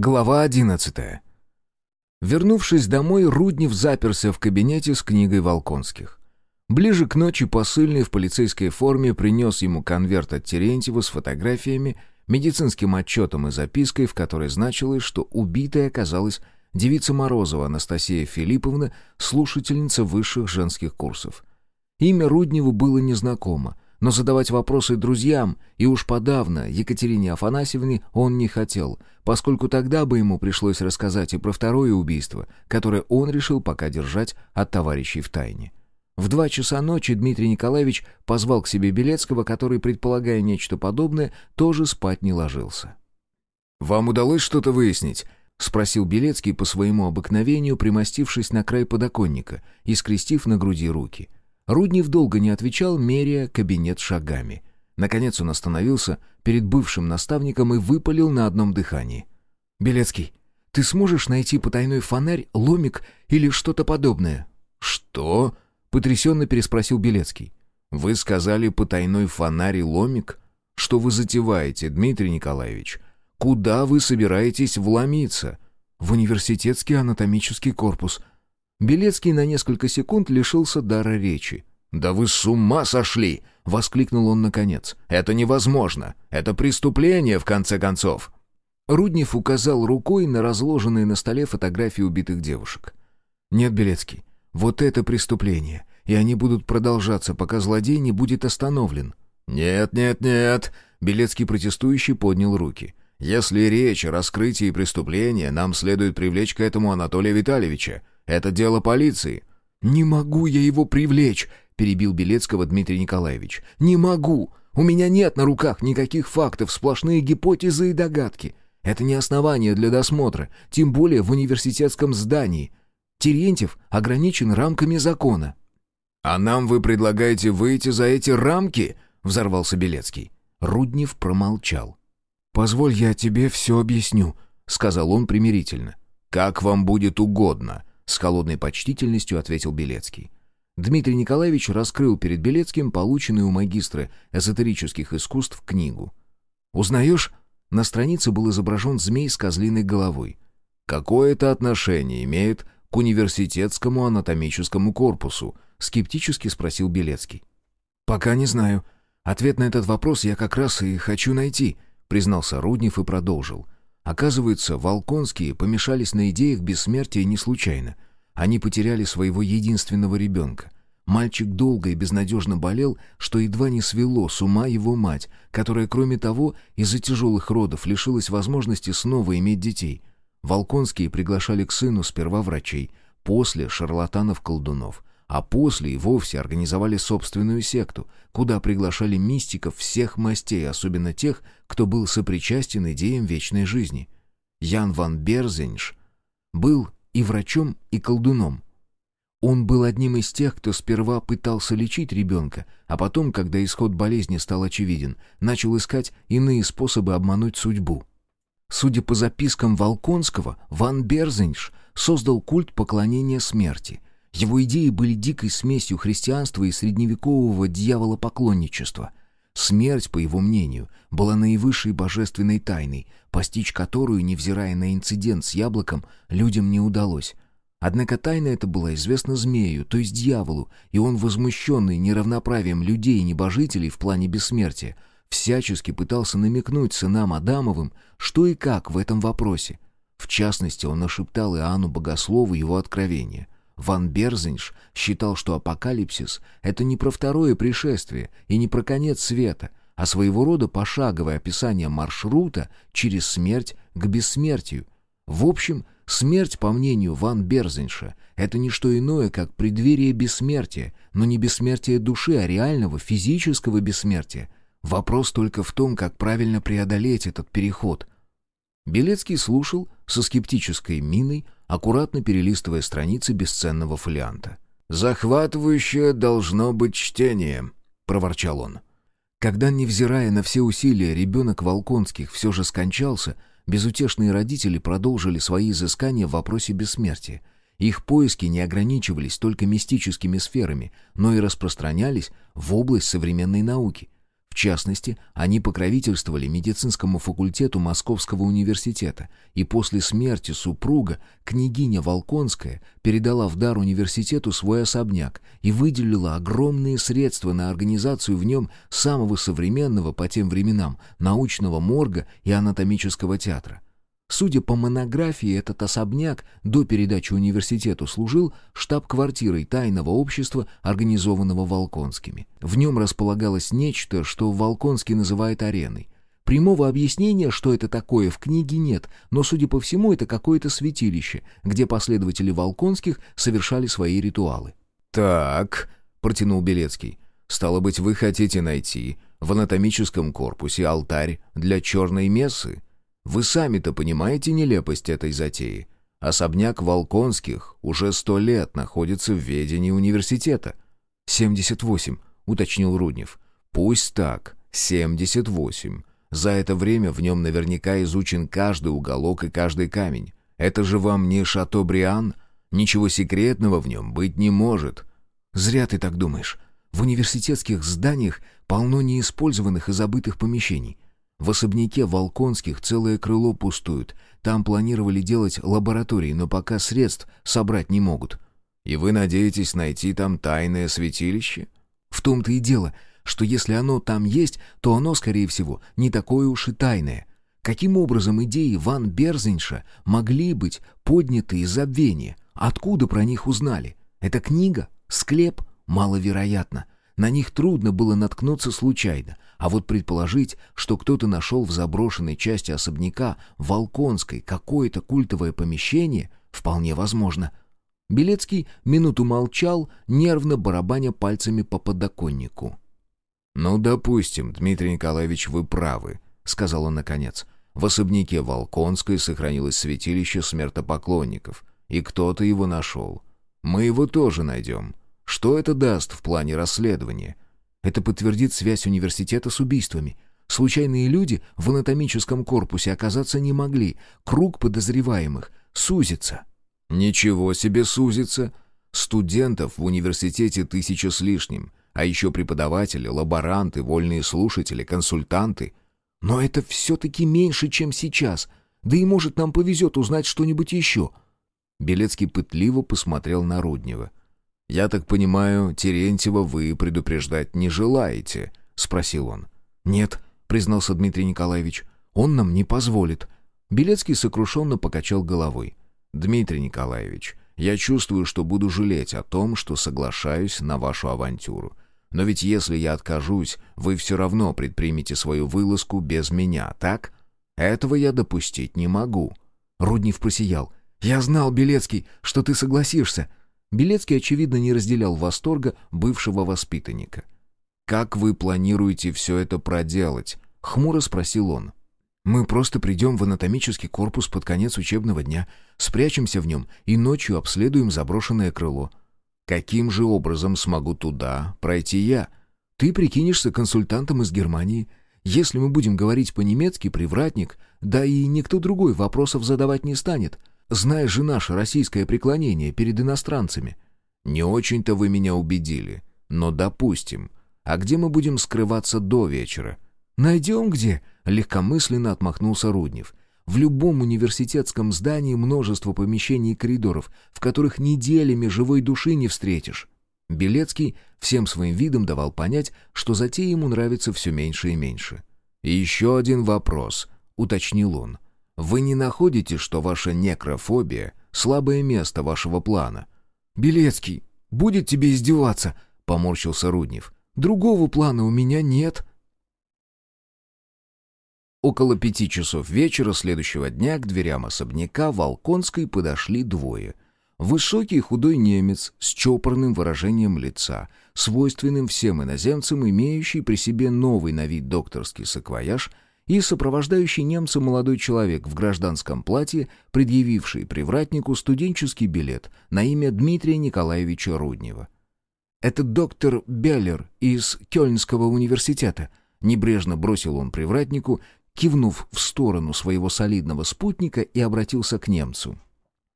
Глава одиннадцатая. Вернувшись домой, Руднев заперся в кабинете с книгой Волконских. Ближе к ночи посыльный в полицейской форме принес ему конверт от Терентьева с фотографиями, медицинским отчетом и запиской, в которой значилось, что убитой оказалась девица Морозова Анастасия Филипповна, слушательница высших женских курсов. Имя Рудневу было незнакомо, но задавать вопросы друзьям, и уж подавно Екатерине Афанасьевне он не хотел, поскольку тогда бы ему пришлось рассказать и про второе убийство, которое он решил пока держать от товарищей в тайне. В два часа ночи Дмитрий Николаевич позвал к себе Белецкого, который, предполагая нечто подобное, тоже спать не ложился. «Вам удалось что-то выяснить?» — спросил Белецкий по своему обыкновению, примостившись на край подоконника и скрестив на груди руки — Руднев долго не отвечал, меряя кабинет шагами. Наконец он остановился перед бывшим наставником и выпалил на одном дыхании. «Белецкий, ты сможешь найти потайной фонарь, ломик или что-то подобное?» «Что?» — потрясенно переспросил Белецкий. «Вы сказали потайной фонарь и ломик? Что вы затеваете, Дмитрий Николаевич? Куда вы собираетесь вломиться?» «В университетский анатомический корпус», Белецкий на несколько секунд лишился дара речи. «Да вы с ума сошли!» — воскликнул он наконец. «Это невозможно! Это преступление, в конце концов!» Руднев указал рукой на разложенные на столе фотографии убитых девушек. «Нет, Белецкий, вот это преступление, и они будут продолжаться, пока злодей не будет остановлен». «Нет, нет, нет!» — Белецкий протестующий поднял руки. «Если речь о раскрытии преступления, нам следует привлечь к этому Анатолия Витальевича. Это дело полиции». «Не могу я его привлечь», — перебил Белецкого Дмитрий Николаевич. «Не могу. У меня нет на руках никаких фактов, сплошные гипотезы и догадки. Это не основание для досмотра, тем более в университетском здании. Терентьев ограничен рамками закона». «А нам вы предлагаете выйти за эти рамки?» — взорвался Белецкий. Руднев промолчал. «Позволь, я тебе все объясню», — сказал он примирительно. «Как вам будет угодно», с холодной почтительностью ответил Белецкий. Дмитрий Николаевич раскрыл перед Белецким полученную у магистра эзотерических искусств книгу. «Узнаешь?» На странице был изображен змей с козлиной головой. «Какое это отношение имеет к университетскому анатомическому корпусу?» скептически спросил Белецкий. «Пока не знаю. Ответ на этот вопрос я как раз и хочу найти», признался Руднев и продолжил. Оказывается, Волконские помешались на идеях бессмертия не случайно. Они потеряли своего единственного ребенка. Мальчик долго и безнадежно болел, что едва не свело с ума его мать, которая, кроме того, из-за тяжелых родов лишилась возможности снова иметь детей. Волконские приглашали к сыну сперва врачей, после шарлатанов-колдунов а после и вовсе организовали собственную секту, куда приглашали мистиков всех мастей, особенно тех, кто был сопричастен идеям вечной жизни. Ян ван Берзенш был и врачом, и колдуном. Он был одним из тех, кто сперва пытался лечить ребенка, а потом, когда исход болезни стал очевиден, начал искать иные способы обмануть судьбу. Судя по запискам Волконского, Ван Берзенш создал культ поклонения смерти — его идеи были дикой смесью христианства и средневекового дьяволопоклонничества. Смерть, по его мнению, была наивысшей божественной тайной, постичь которую, невзирая на инцидент с яблоком, людям не удалось. Однако тайна эта была известна змею, то есть дьяволу, и он, возмущенный неравноправием людей и небожителей в плане бессмертия, всячески пытался намекнуть сынам Адамовым, что и как в этом вопросе. В частности, он нашептал Иоанну Богослову его откровение — Ван Берзенш считал, что апокалипсис — это не про второе пришествие и не про конец света, а своего рода пошаговое описание маршрута через смерть к бессмертию. В общем, смерть, по мнению Ван Берзенша, это не что иное, как преддверие бессмертия, но не бессмертия души, а реального физического бессмертия. Вопрос только в том, как правильно преодолеть этот переход. Белецкий слушал со скептической миной, аккуратно перелистывая страницы бесценного фолианта. «Захватывающее должно быть чтение», — проворчал он. Когда, невзирая на все усилия, ребенок Волконских все же скончался, безутешные родители продолжили свои изыскания в вопросе бессмертия. Их поиски не ограничивались только мистическими сферами, но и распространялись в область современной науки — частности, они покровительствовали медицинскому факультету Московского университета, и после смерти супруга княгиня Волконская передала в дар университету свой особняк и выделила огромные средства на организацию в нем самого современного по тем временам научного морга и анатомического театра. Судя по монографии, этот особняк до передачи университету служил штаб-квартирой тайного общества, организованного Волконскими. В нем располагалось нечто, что Волконский называет ареной. Прямого объяснения, что это такое, в книге нет, но, судя по всему, это какое-то святилище, где последователи Волконских совершали свои ритуалы. «Так», — протянул Белецкий, — «стало быть, вы хотите найти в анатомическом корпусе алтарь для черной мессы?» Вы сами-то понимаете нелепость этой затеи? Особняк Волконских уже сто лет находится в ведении университета. «Семьдесят восемь», — уточнил Руднев. «Пусть так, семьдесят восемь. За это время в нем наверняка изучен каждый уголок и каждый камень. Это же вам не Шато-Бриан? Ничего секретного в нем быть не может». «Зря ты так думаешь. В университетских зданиях полно неиспользованных и забытых помещений. В особняке Волконских целое крыло пустует. Там планировали делать лаборатории, но пока средств собрать не могут. И вы надеетесь найти там тайное святилище? В том-то и дело, что если оно там есть, то оно, скорее всего, не такое уж и тайное. Каким образом идеи Ван Берзинша могли быть подняты из забвения? Откуда про них узнали? Это книга? Склеп? Маловероятно. На них трудно было наткнуться случайно, а вот предположить, что кто-то нашел в заброшенной части особняка Волконской какое-то культовое помещение, вполне возможно. Белецкий минуту молчал, нервно барабаня пальцами по подоконнику. «Ну, допустим, Дмитрий Николаевич, вы правы», — сказал он наконец. «В особняке Волконской сохранилось святилище смертопоклонников, и кто-то его нашел. Мы его тоже найдем. Что это даст в плане расследования?» Это подтвердит связь университета с убийствами. Случайные люди в анатомическом корпусе оказаться не могли. Круг подозреваемых сузится. Ничего себе сузится. Студентов в университете тысяча с лишним. А еще преподаватели, лаборанты, вольные слушатели, консультанты. Но это все-таки меньше, чем сейчас. Да и может нам повезет узнать что-нибудь еще. Белецкий пытливо посмотрел на Руднева. «Я так понимаю, Терентьева вы предупреждать не желаете?» — спросил он. «Нет», — признался Дмитрий Николаевич, — «он нам не позволит». Белецкий сокрушенно покачал головой. «Дмитрий Николаевич, я чувствую, что буду жалеть о том, что соглашаюсь на вашу авантюру. Но ведь если я откажусь, вы все равно предпримете свою вылазку без меня, так? Этого я допустить не могу». Руднев просиял. «Я знал, Белецкий, что ты согласишься. Белецкий, очевидно, не разделял восторга бывшего воспитанника. «Как вы планируете все это проделать?» — хмуро спросил он. «Мы просто придем в анатомический корпус под конец учебного дня, спрячемся в нем и ночью обследуем заброшенное крыло. Каким же образом смогу туда пройти я? Ты прикинешься консультантом из Германии. Если мы будем говорить по-немецки, привратник, да и никто другой вопросов задавать не станет. Знаешь же наше российское преклонение перед иностранцами. Не очень-то вы меня убедили. Но допустим. А где мы будем скрываться до вечера? Найдем где? Легкомысленно отмахнулся Руднев. В любом университетском здании множество помещений и коридоров, в которых неделями живой души не встретишь. Белецкий всем своим видом давал понять, что затея ему нравится все меньше и меньше. «И еще один вопрос», — уточнил он. Вы не находите, что ваша некрофобия — слабое место вашего плана?» «Белецкий, будет тебе издеваться!» — поморщился Руднев. «Другого плана у меня нет». Около пяти часов вечера следующего дня к дверям особняка Волконской подошли двое. Высокий худой немец с чопорным выражением лица, свойственным всем иноземцам, имеющий при себе новый на вид докторский саквояж — и сопровождающий немца молодой человек в гражданском платье, предъявивший привратнику студенческий билет на имя Дмитрия Николаевича Руднева. «Это доктор Беллер из Кёльнского университета», — небрежно бросил он привратнику, кивнув в сторону своего солидного спутника и обратился к немцу.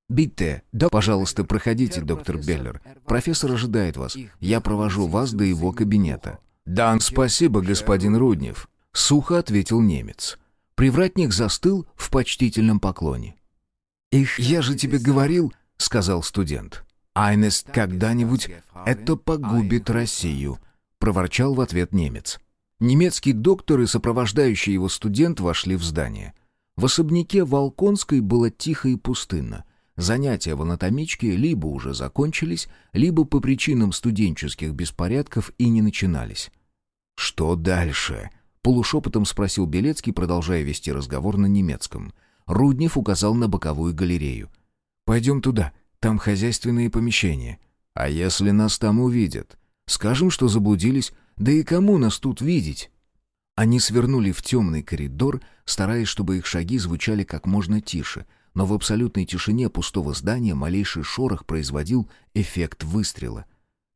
«Битте, да, пожалуйста, проходите, доктор Беллер. Профессор ожидает вас. Я провожу вас до его кабинета». «Да, спасибо, господин Руднев», — сухо ответил немец. Привратник застыл в почтительном поклоне. «Их, я же тебе говорил», — сказал студент. «Айнес когда-нибудь это погубит Россию», — проворчал в ответ немец. Немецкий доктор и сопровождающий его студент вошли в здание. В особняке Волконской было тихо и пустынно. Занятия в анатомичке либо уже закончились, либо по причинам студенческих беспорядков и не начинались. «Что дальше?» — полушепотом спросил Белецкий, продолжая вести разговор на немецком. Руднев указал на боковую галерею. «Пойдем туда, там хозяйственные помещения. А если нас там увидят? Скажем, что заблудились, да и кому нас тут видеть?» Они свернули в темный коридор, стараясь, чтобы их шаги звучали как можно тише — но в абсолютной тишине пустого здания малейший шорох производил эффект выстрела.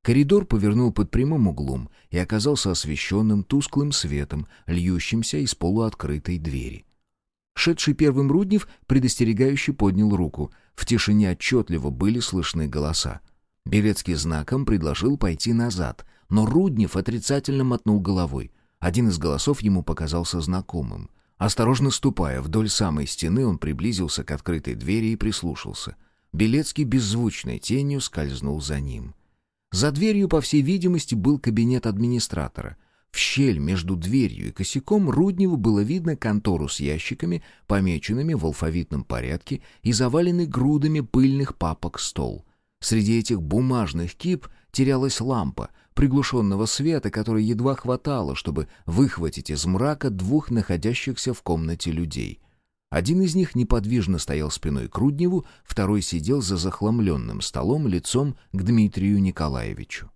Коридор повернул под прямым углом и оказался освещенным тусклым светом, льющимся из полуоткрытой двери. Шедший первым Руднев предостерегающе поднял руку. В тишине отчетливо были слышны голоса. Белецкий знаком предложил пойти назад, но Руднев отрицательно мотнул головой. Один из голосов ему показался знакомым. Осторожно ступая вдоль самой стены, он приблизился к открытой двери и прислушался. Белецкий беззвучной тенью скользнул за ним. За дверью, по всей видимости, был кабинет администратора. В щель между дверью и косяком Рудневу было видно контору с ящиками, помеченными в алфавитном порядке и заваленный грудами пыльных папок стол. Среди этих бумажных кип терялась лампа, приглушенного света, который едва хватало, чтобы выхватить из мрака двух находящихся в комнате людей. Один из них неподвижно стоял спиной к Рудневу, второй сидел за захламленным столом лицом к Дмитрию Николаевичу.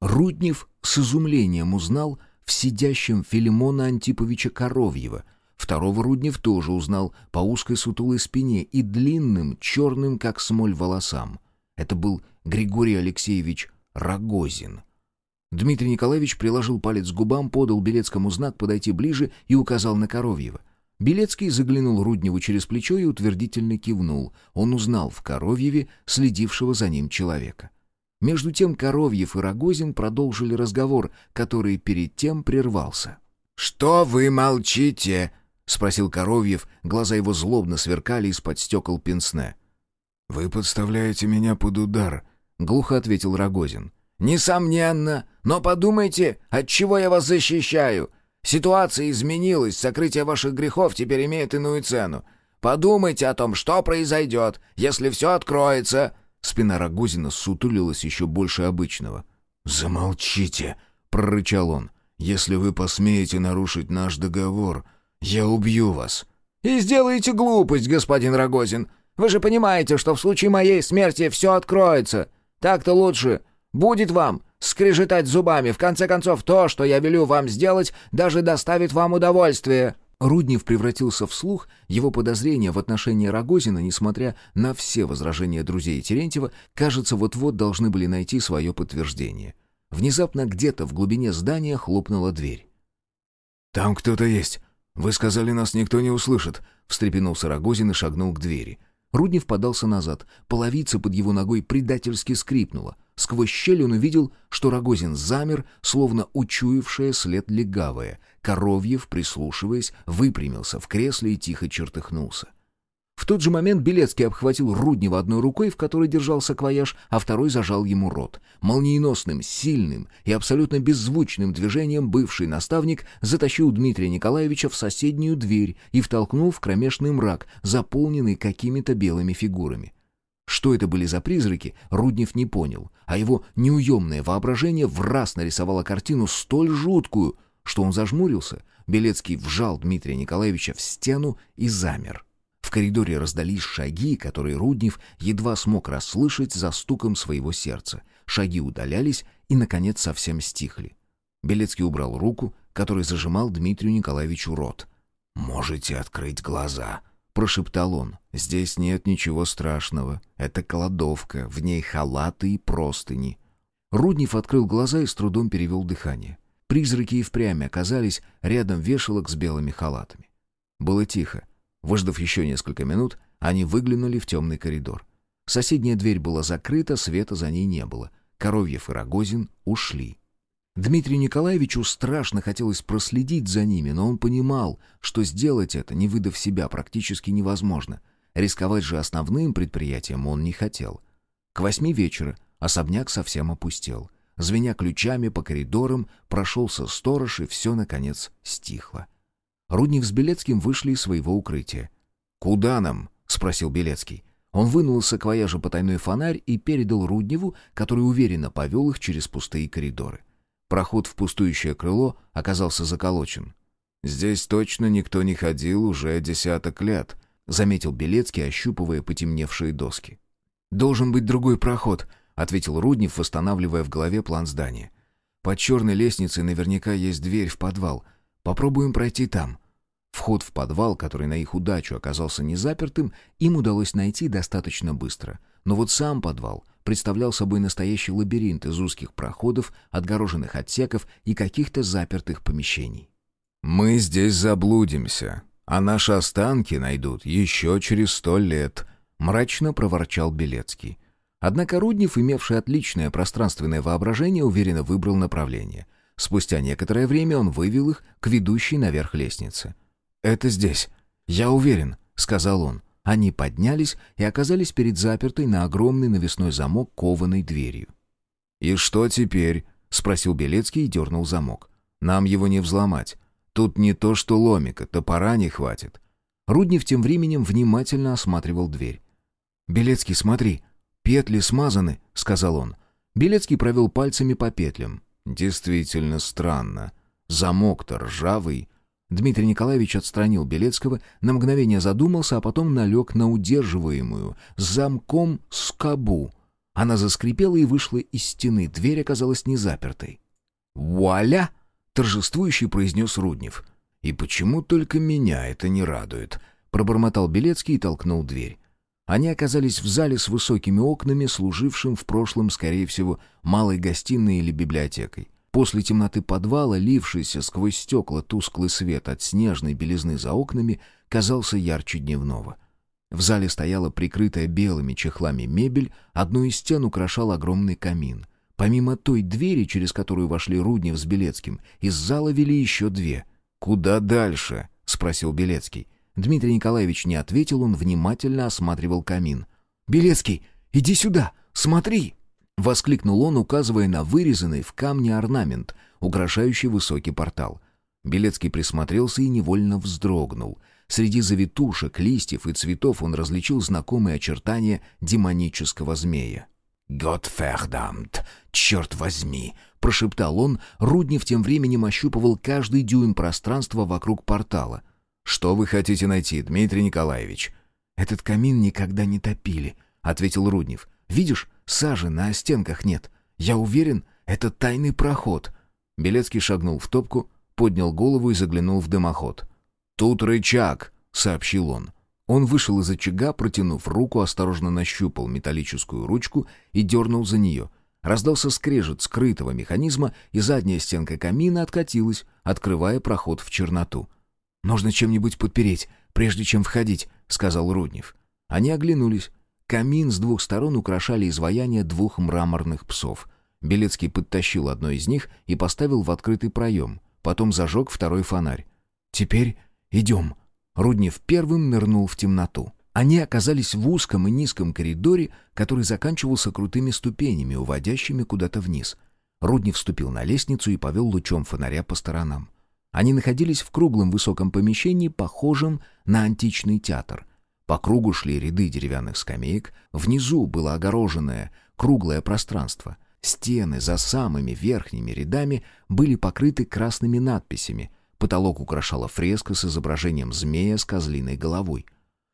Руднев с изумлением узнал в сидящем Филимона Антиповича Коровьева. Второго Руднев тоже узнал по узкой сутулой спине и длинным, черным, как смоль, волосам. Это был Григорий Алексеевич Рогозин. Дмитрий Николаевич приложил палец к губам, подал Белецкому знак подойти ближе и указал на Коровьева. Белецкий заглянул Рудневу через плечо и утвердительно кивнул. Он узнал в Коровьеве следившего за ним человека. Между тем Коровьев и Рогозин продолжили разговор, который перед тем прервался. «Что вы молчите?» — спросил Коровьев. Глаза его злобно сверкали из-под стекол пенсне. «Вы подставляете меня под удар», — глухо ответил Рогозин. «Несомненно. Но подумайте, от чего я вас защищаю. Ситуация изменилась, сокрытие ваших грехов теперь имеет иную цену. Подумайте о том, что произойдет, если все откроется». Спина Рогозина сутулилась еще больше обычного. «Замолчите!» — прорычал он. «Если вы посмеете нарушить наш договор, я убью вас». «И сделаете глупость, господин Рогозин. Вы же понимаете, что в случае моей смерти все откроется. Так-то лучше. Будет вам скрежетать зубами. В конце концов, то, что я велю вам сделать, даже доставит вам удовольствие». Руднев превратился в слух, его подозрения в отношении Рогозина, несмотря на все возражения друзей Терентьева, кажется, вот-вот должны были найти свое подтверждение. Внезапно где-то в глубине здания хлопнула дверь. «Там кто-то есть. Вы сказали, нас никто не услышит», — встрепенулся Рогозин и шагнул к двери. Руднев подался назад. Половица под его ногой предательски скрипнула. Сквозь щель он увидел, что Рогозин замер, словно учуявшая след легавая. Коровьев, прислушиваясь, выпрямился в кресле и тихо чертыхнулся. В тот же момент Белецкий обхватил Руднева одной рукой, в которой держался квояж, а второй зажал ему рот. Молниеносным, сильным и абсолютно беззвучным движением бывший наставник затащил Дмитрия Николаевича в соседнюю дверь и втолкнул в кромешный мрак, заполненный какими-то белыми фигурами. Что это были за призраки, Руднев не понял, а его неуемное воображение в раз нарисовало картину столь жуткую, что он зажмурился. Белецкий вжал Дмитрия Николаевича в стену и замер. В коридоре раздались шаги, которые Руднев едва смог расслышать за стуком своего сердца. Шаги удалялись и, наконец, совсем стихли. Белецкий убрал руку, которой зажимал Дмитрию Николаевичу рот. «Можете открыть глаза», — прошептал он. «Здесь нет ничего страшного. Это кладовка, в ней халаты и простыни». Руднев открыл глаза и с трудом перевел дыхание. Призраки и впрямь оказались рядом вешалок с белыми халатами. Было тихо. Выждав еще несколько минут, они выглянули в темный коридор. Соседняя дверь была закрыта, света за ней не было. Коровьев и Рогозин ушли. Дмитрию Николаевичу страшно хотелось проследить за ними, но он понимал, что сделать это, не выдав себя, практически невозможно. Рисковать же основным предприятием он не хотел. К восьми вечера особняк совсем опустел. Звеня ключами по коридорам, прошелся сторож, и все, наконец, стихло. Рудник с Белецким вышли из своего укрытия. «Куда нам?» — спросил Белецкий. Он вынул из саквояжа потайной фонарь и передал Рудневу, который уверенно повел их через пустые коридоры. Проход в пустующее крыло оказался заколочен. «Здесь точно никто не ходил уже десяток лет», — заметил Белецкий, ощупывая потемневшие доски. «Должен быть другой проход», — ответил Руднев, восстанавливая в голове план здания. «Под черной лестницей наверняка есть дверь в подвал. Попробуем пройти там». Вход в подвал, который на их удачу оказался незапертым, им удалось найти достаточно быстро. Но вот сам подвал представлял собой настоящий лабиринт из узких проходов, отгороженных отсеков и каких-то запертых помещений. «Мы здесь заблудимся, а наши останки найдут еще через сто лет», — мрачно проворчал Белецкий. Однако Руднев, имевший отличное пространственное воображение, уверенно выбрал направление. Спустя некоторое время он вывел их к ведущей наверх лестнице. «Это здесь. Я уверен», — сказал он. Они поднялись и оказались перед запертой на огромный навесной замок кованой дверью. «И что теперь?» — спросил Белецкий и дернул замок. «Нам его не взломать. Тут не то что ломика, топора не хватит». Руднев тем временем внимательно осматривал дверь. «Белецкий, смотри, петли смазаны», — сказал он. Белецкий провел пальцами по петлям. «Действительно странно. Замок-то ржавый, Дмитрий Николаевич отстранил Белецкого, на мгновение задумался, а потом налег на удерживаемую замком скобу. Она заскрипела и вышла из стены, дверь оказалась не запертой. «Вуаля!» — торжествующий произнес Руднев. «И почему только меня это не радует?» — пробормотал Белецкий и толкнул дверь. Они оказались в зале с высокими окнами, служившим в прошлом, скорее всего, малой гостиной или библиотекой. После темноты подвала, лившийся сквозь стекла тусклый свет от снежной белизны за окнами, казался ярче дневного. В зале стояла прикрытая белыми чехлами мебель, одну из стен украшал огромный камин. Помимо той двери, через которую вошли Руднев с Белецким, из зала вели еще две. «Куда дальше?» — спросил Белецкий. Дмитрий Николаевич не ответил, он внимательно осматривал камин. «Белецкий, иди сюда, смотри!» — воскликнул он, указывая на вырезанный в камне орнамент, украшающий высокий портал. Белецкий присмотрелся и невольно вздрогнул. Среди завитушек, листьев и цветов он различил знакомые очертания демонического змея. «Готфердамт! Черт возьми!» — прошептал он. Руднев тем временем ощупывал каждый дюйм пространства вокруг портала. «Что вы хотите найти, Дмитрий Николаевич?» «Этот камин никогда не топили», — ответил Руднев. «Видишь, Сажи на стенках нет. Я уверен, это тайный проход». Белецкий шагнул в топку, поднял голову и заглянул в дымоход. «Тут рычаг», — сообщил он. Он вышел из очага, протянув руку, осторожно нащупал металлическую ручку и дернул за нее. Раздался скрежет скрытого механизма, и задняя стенка камина откатилась, открывая проход в черноту. «Нужно чем-нибудь подпереть, прежде чем входить», — сказал Руднев. Они оглянулись. Камин с двух сторон украшали изваяния двух мраморных псов. Белецкий подтащил одно из них и поставил в открытый проем. Потом зажег второй фонарь. «Теперь идем». Руднев первым нырнул в темноту. Они оказались в узком и низком коридоре, который заканчивался крутыми ступенями, уводящими куда-то вниз. Руднев вступил на лестницу и повел лучом фонаря по сторонам. Они находились в круглом высоком помещении, похожем на античный театр. По кругу шли ряды деревянных скамеек, внизу было огороженное круглое пространство. Стены за самыми верхними рядами были покрыты красными надписями. Потолок украшала фреска с изображением змея с козлиной головой.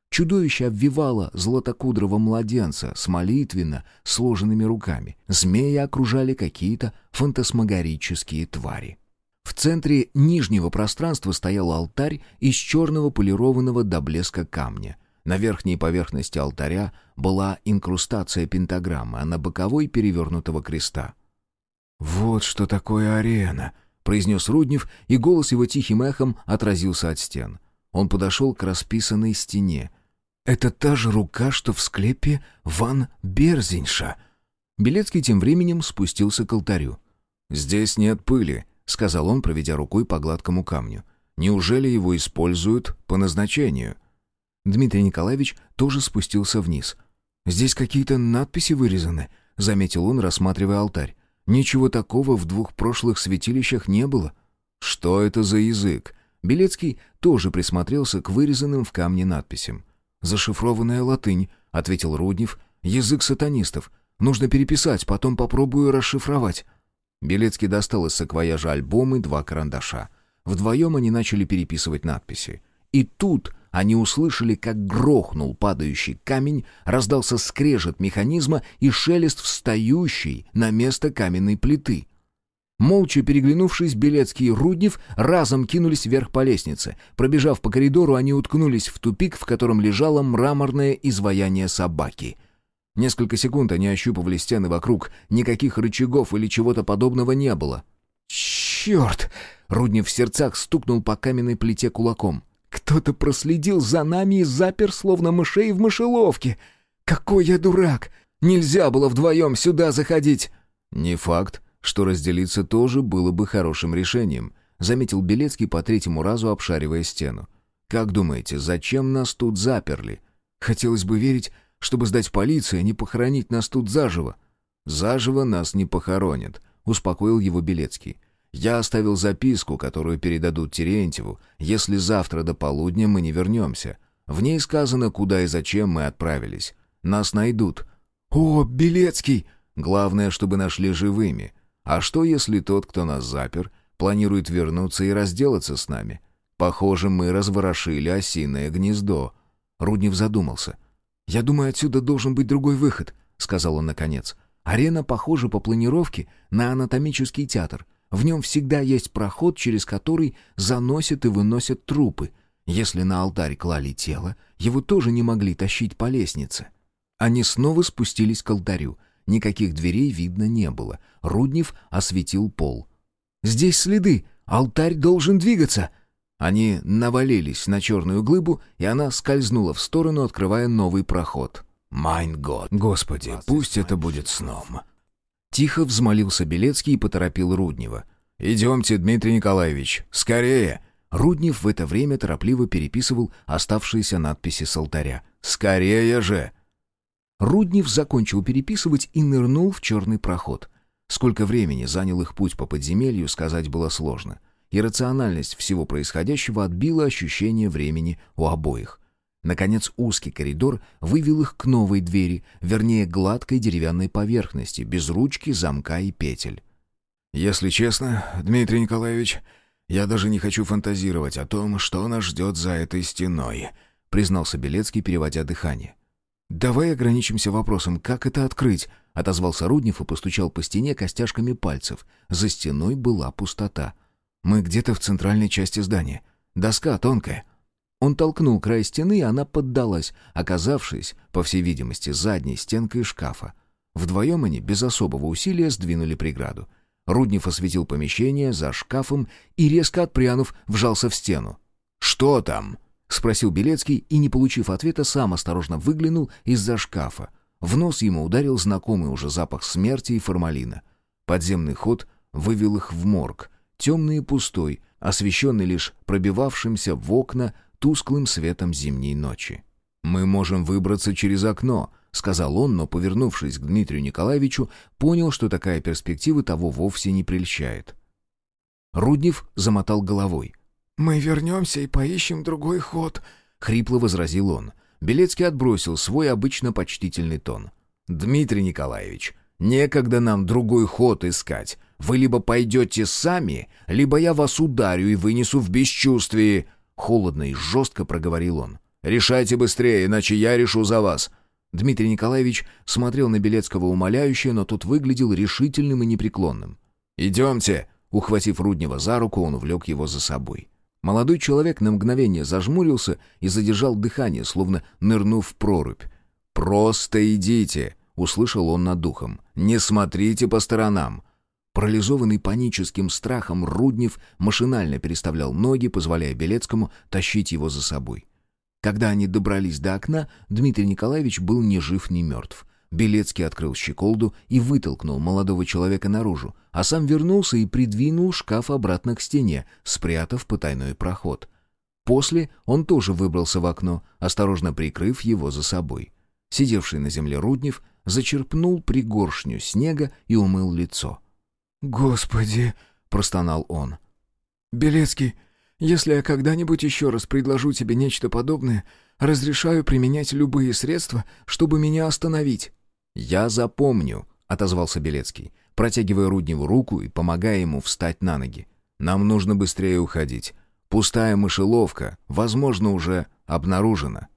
Чудовище обвивало златокудрого младенца с молитвенно сложенными руками. Змея окружали какие-то фантасмагорические твари. В центре нижнего пространства стоял алтарь из черного полированного до блеска камня — на верхней поверхности алтаря была инкрустация пентаграммы, а на боковой — перевернутого креста. «Вот что такое арена», — произнес Руднев, и голос его тихим эхом отразился от стен. Он подошел к расписанной стене. «Это та же рука, что в склепе Ван Берзинша». Белецкий тем временем спустился к алтарю. «Здесь нет пыли», — сказал он, проведя рукой по гладкому камню. «Неужели его используют по назначению?» Дмитрий Николаевич тоже спустился вниз. «Здесь какие-то надписи вырезаны», — заметил он, рассматривая алтарь. «Ничего такого в двух прошлых святилищах не было». «Что это за язык?» Белецкий тоже присмотрелся к вырезанным в камне надписям. «Зашифрованная латынь», — ответил Руднев. «Язык сатанистов. Нужно переписать, потом попробую расшифровать». Белецкий достал из саквояжа альбом и два карандаша. Вдвоем они начали переписывать надписи. И тут они услышали, как грохнул падающий камень, раздался скрежет механизма и шелест встающей на место каменной плиты. Молча переглянувшись, Белецкий и Руднев разом кинулись вверх по лестнице. Пробежав по коридору, они уткнулись в тупик, в котором лежало мраморное изваяние собаки — Несколько секунд они ощупывали стены вокруг. Никаких рычагов или чего-то подобного не было. «Черт!» — Руднев в сердцах стукнул по каменной плите кулаком. «Кто-то проследил за нами и запер, словно мышей в мышеловке. Какой я дурак! Нельзя было вдвоем сюда заходить!» «Не факт, что разделиться тоже было бы хорошим решением», — заметил Белецкий по третьему разу, обшаривая стену. «Как думаете, зачем нас тут заперли?» «Хотелось бы верить, чтобы сдать полиции, а не похоронить нас тут заживо». «Заживо нас не похоронят», — успокоил его Белецкий. «Я оставил записку, которую передадут Терентьеву, если завтра до полудня мы не вернемся. В ней сказано, куда и зачем мы отправились. Нас найдут». «О, Белецкий!» «Главное, чтобы нашли живыми. А что, если тот, кто нас запер, планирует вернуться и разделаться с нами? Похоже, мы разворошили осиное гнездо». Руднев задумался — «Я думаю, отсюда должен быть другой выход», — сказал он наконец. «Арена похожа по планировке на анатомический театр. В нем всегда есть проход, через который заносят и выносят трупы. Если на алтарь клали тело, его тоже не могли тащить по лестнице». Они снова спустились к алтарю. Никаких дверей видно не было. Руднев осветил пол. «Здесь следы! Алтарь должен двигаться!» Они навалились на черную глыбу, и она скользнула в сторону, открывая новый проход. «Майн год! Господи, пусть это будет сном!» Тихо взмолился Белецкий и поторопил Руднева. «Идемте, Дмитрий Николаевич, скорее!» Руднев в это время торопливо переписывал оставшиеся надписи с алтаря. «Скорее же!» Руднев закончил переписывать и нырнул в черный проход. Сколько времени занял их путь по подземелью, сказать было сложно. Иррациональность всего происходящего отбила ощущение времени у обоих. Наконец узкий коридор вывел их к новой двери, вернее, гладкой деревянной поверхности, без ручки, замка и петель. «Если честно, Дмитрий Николаевич, я даже не хочу фантазировать о том, что нас ждет за этой стеной», признался Белецкий, переводя дыхание. «Давай ограничимся вопросом, как это открыть?» — отозвался Руднев и постучал по стене костяшками пальцев. За стеной была пустота — мы где-то в центральной части здания. Доска тонкая». Он толкнул край стены, и она поддалась, оказавшись, по всей видимости, задней стенкой шкафа. Вдвоем они без особого усилия сдвинули преграду. Руднев осветил помещение за шкафом и, резко отпрянув, вжался в стену. «Что там?» — спросил Белецкий и, не получив ответа, сам осторожно выглянул из-за шкафа. В нос ему ударил знакомый уже запах смерти и формалина. Подземный ход вывел их в морг — темный и пустой, освещенный лишь пробивавшимся в окна тусклым светом зимней ночи. «Мы можем выбраться через окно», — сказал он, но, повернувшись к Дмитрию Николаевичу, понял, что такая перспектива того вовсе не прельщает. Руднев замотал головой. «Мы вернемся и поищем другой ход», — хрипло возразил он. Белецкий отбросил свой обычно почтительный тон. «Дмитрий Николаевич, некогда нам другой ход искать. Вы либо пойдете сами, либо я вас ударю и вынесу в бесчувствие». Холодно и жестко проговорил он. «Решайте быстрее, иначе я решу за вас». Дмитрий Николаевич смотрел на Белецкого умоляюще, но тот выглядел решительным и непреклонным. «Идемте!» Ухватив Руднева за руку, он увлек его за собой. Молодой человек на мгновение зажмурился и задержал дыхание, словно нырнув в прорубь. «Просто идите!» — услышал он над духом. «Не смотрите по сторонам. Парализованный паническим страхом, Руднев машинально переставлял ноги, позволяя Белецкому тащить его за собой. Когда они добрались до окна, Дмитрий Николаевич был ни жив, ни мертв. Белецкий открыл щеколду и вытолкнул молодого человека наружу, а сам вернулся и придвинул шкаф обратно к стене, спрятав потайной проход. После он тоже выбрался в окно, осторожно прикрыв его за собой. Сидевший на земле Руднев зачерпнул пригоршню снега и умыл лицо. «Господи!» — простонал он. «Белецкий, если я когда-нибудь еще раз предложу тебе нечто подобное, разрешаю применять любые средства, чтобы меня остановить». «Я запомню», — отозвался Белецкий, протягивая Рудневу руку и помогая ему встать на ноги. «Нам нужно быстрее уходить. Пустая мышеловка, возможно, уже обнаружена».